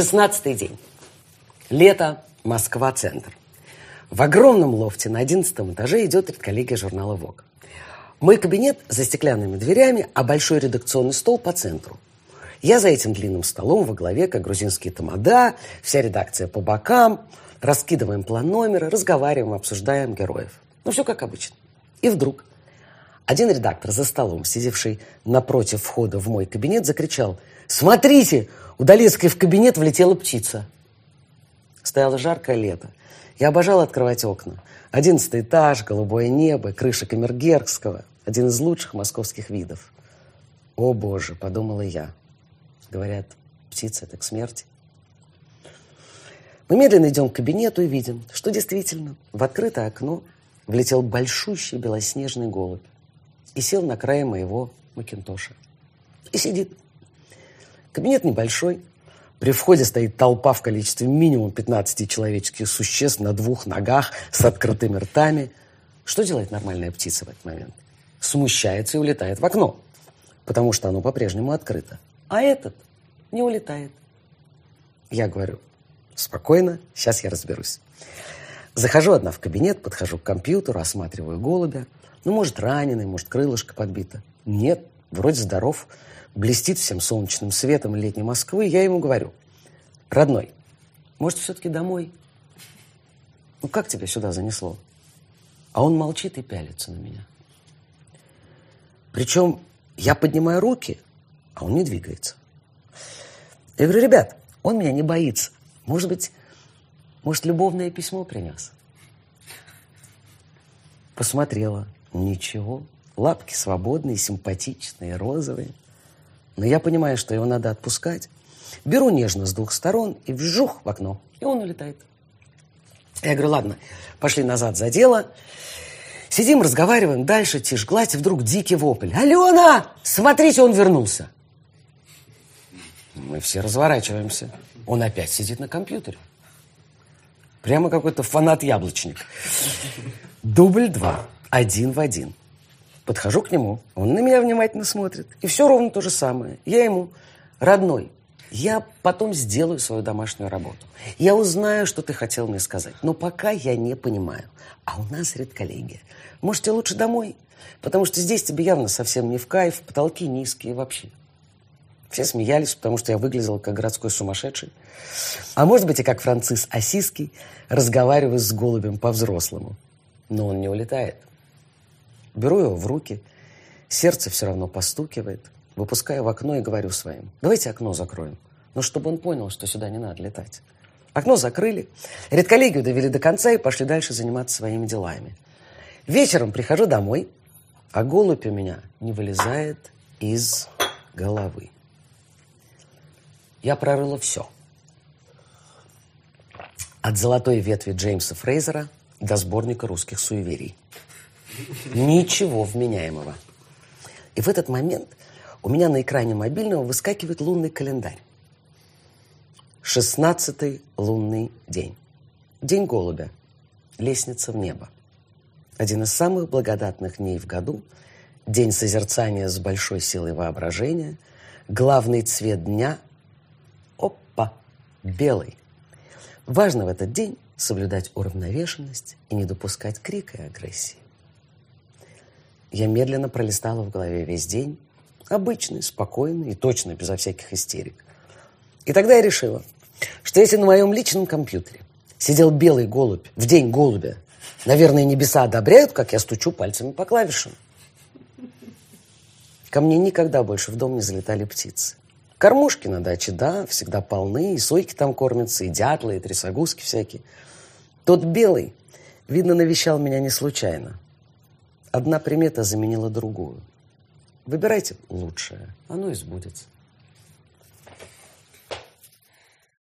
Шестнадцатый день. Лето, Москва-центр. В огромном лофте на одиннадцатом этаже идет редколлегия журнала «Вог». Мой кабинет за стеклянными дверями, а большой редакционный стол по центру. Я за этим длинным столом во главе, как грузинские тамада, вся редакция по бокам, раскидываем план номера, разговариваем, обсуждаем героев. Ну, все как обычно. И вдруг один редактор за столом, сидевший напротив входа в мой кабинет, закричал «Смотрите, у Долецкой в кабинет влетела птица». Стояло жаркое лето. Я обожал открывать окна. Одиннадцатый этаж, голубое небо, крыша Камергерского. Один из лучших московских видов. «О, Боже!» – подумала я. Говорят, птица – это к смерти. Мы медленно идем к кабинету и видим, что действительно в открытое окно влетел большущий белоснежный голубь и сел на крае моего макинтоша. И сидит. Кабинет небольшой. При входе стоит толпа в количестве минимум 15 человеческих существ на двух ногах с открытыми ртами. Что делает нормальная птица в этот момент? Смущается и улетает в окно, потому что оно по-прежнему открыто. А этот не улетает. Я говорю, спокойно, сейчас я разберусь. Захожу одна в кабинет, подхожу к компьютеру, осматриваю голубя. Ну, может, раненый, может, крылышко подбито. Нет, вроде здоров, блестит всем солнечным светом летней Москвы. Я ему говорю, родной, может, все-таки домой? Ну, как тебя сюда занесло? А он молчит и пялится на меня. Причем я поднимаю руки, а он не двигается. Я говорю, ребят, он меня не боится. Может быть, может, любовное письмо принес? Посмотрела. Ничего. Лапки свободные, симпатичные, розовые. Но я понимаю, что его надо отпускать. Беру нежно с двух сторон и вжух в окно. И он улетает. Я говорю, ладно, пошли назад за дело. Сидим, разговариваем, дальше тишь, гладь, вдруг дикий вопль. «Алена! Смотрите, он вернулся!» Мы все разворачиваемся. Он опять сидит на компьютере. Прямо какой-то фанат-яблочник. Дубль два. Один в один. Подхожу к нему, он на меня внимательно смотрит. И все ровно то же самое. Я ему, родной, я потом сделаю свою домашнюю работу. Я узнаю, что ты хотел мне сказать. Но пока я не понимаю. А у нас редколлегия. Может, тебе лучше домой? Потому что здесь тебе явно совсем не в кайф, потолки низкие вообще. Все смеялись, потому что я выглядел как городской сумасшедший. А может быть, и как Францис Осиский, разговариваю с голубем по-взрослому. Но он не улетает. Беру его в руки, сердце все равно постукивает, выпускаю в окно и говорю своим, давайте окно закроем, ну, чтобы он понял, что сюда не надо летать. Окно закрыли, редколлегию довели до конца и пошли дальше заниматься своими делами. Вечером прихожу домой, а голубь у меня не вылезает из головы. Я прорыла все. От золотой ветви Джеймса Фрейзера до сборника русских суеверий. Ничего вменяемого. И в этот момент у меня на экране мобильного выскакивает лунный календарь. Шестнадцатый лунный день. День голубя. Лестница в небо. Один из самых благодатных дней в году. День созерцания с большой силой воображения. Главный цвет дня белый. Важно в этот день соблюдать уравновешенность и не допускать крика и агрессии. Я медленно пролистала в голове весь день, обычный, спокойный и точно, безо всяких истерик. И тогда я решила, что если на моем личном компьютере сидел белый голубь в день голубя, наверное, небеса одобряют, как я стучу пальцами по клавишам. Ко мне никогда больше в дом не залетали птицы. Кормушки на даче, да, всегда полны, и сойки там кормятся, и дятлы, и трясогузки всякие. Тот белый, видно, навещал меня не случайно. Одна примета заменила другую. Выбирайте лучшее, оно и сбудется.